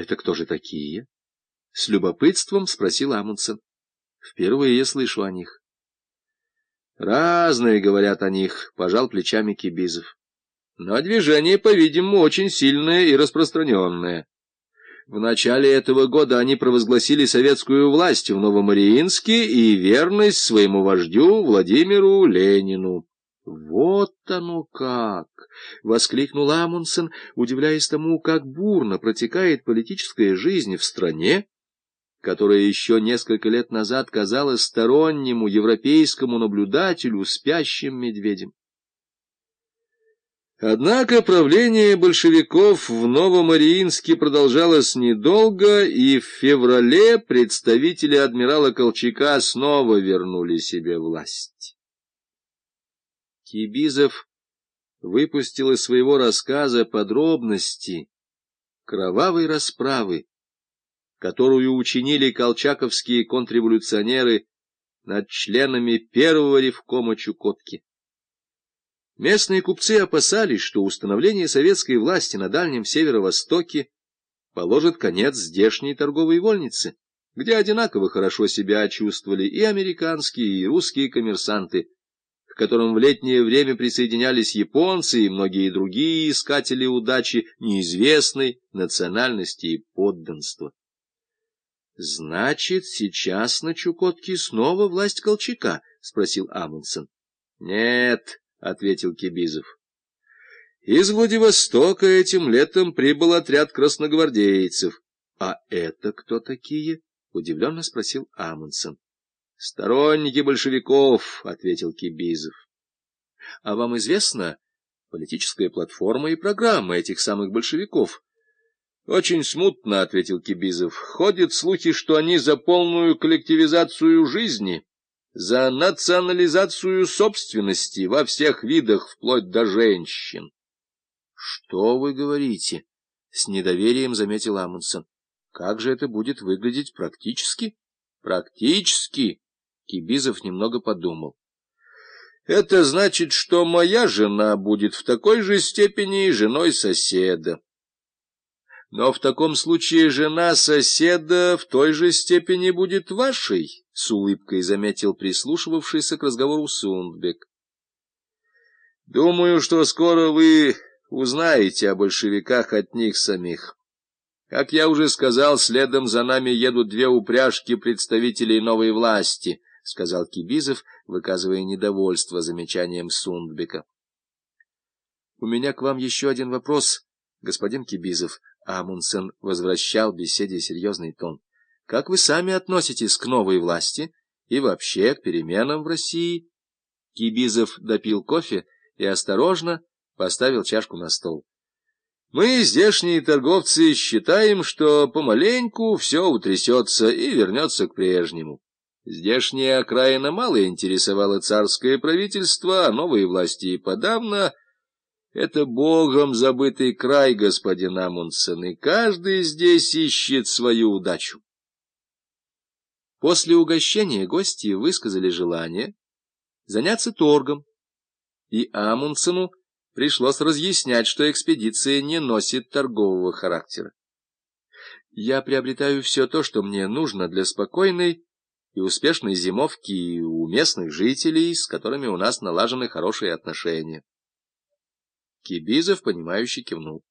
Это кто же такие? С любопытством спросил Амундсен. Впервые я слышу о них. Разные говорят о них, пожал плечами Кибизов. Но движение, по-видимому, очень сильное и распространенное. В начале этого года они провозгласили советскую власть в Новомариинске и верность своему вождю Владимиру Ленину. «Вот оно как!» — воскликнул Амундсен, удивляясь тому, как бурно протекает политическая жизнь в стране, которая еще несколько лет назад казалась стороннему европейскому наблюдателю спящим медведем. Однако правление большевиков в Новомариинске продолжалось недолго, и в феврале представители адмирала Колчака снова вернули себе власть. Кибизов выпустил из своего рассказа подробности кровавой расправы, которую учинили колчаковские контрреволюционеры над членами первого ревкома Чукотки. Местные купцы опасались, что установление советской власти на Дальнем Северо-Востоке положит конец здешней торговой вольнице, где одинаково хорошо себя чувствовали и американские, и русские коммерсанты, к которым в летнее время присоединялись японцы и многие другие искатели удачи неизвестной национальности и подданства. «Значит, сейчас на Чукотке снова власть Колчака?» — спросил Амундсен. «Нет», — ответил Кибизов. Из Владивостока этим летом прибыл отряд красногвардейцев. — А это кто такие? — удивленно спросил Амундсен. — Сторонники большевиков, — ответил Кибизов. — А вам известна политическая платформа и программа этих самых большевиков? — Очень смутно, — ответил Кибизов. — Ходят слухи, что они за полную коллективизацию жизни за национализацию собственности во всех видах, вплоть до женщин. — Что вы говорите? — с недоверием заметил Амундсен. — Как же это будет выглядеть практически? — Практически, — Кибизов немного подумал. — Это значит, что моя жена будет в такой же степени женой соседа. Но в таком случае жена соседа в той же степени будет вашей, — с улыбкой заметил прислушивавшийся к разговору Сундбек. — Думаю, что скоро вы узнаете о большевиках от них самих. Как я уже сказал, следом за нами едут две упряжки представителей новой власти, — сказал Кибизов, выказывая недовольство замечанием Сундбека. — У меня к вам еще один вопрос, господин Кибизов. Амундсен возвращал беседе серьезный тон. Как вы сами относитесь к новой власти и вообще к переменам в России? Кибизов допил кофе и осторожно поставил чашку на стол. Мы, здешние торговцы, считаем, что помаленьку все утрясется и вернется к прежнему. Здешняя окраина мало интересовала царское правительство, а новые власти и подавно — это богом забытый край, господин Амундсен, и каждый здесь ищет свою удачу. После угощения гости высказали желание заняться торгом, и Амундсену пришлось разъяснять, что экспедиция не носит торгового характера. Я приобретаю все то, что мне нужно для спокойной и успешной зимовки у местных жителей, с которыми у нас налажены хорошие отношения. Кибизов, понимающе кивнул.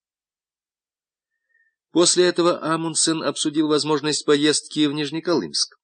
После этого Амундсен обсудил возможность поездки в Нижнеколымск.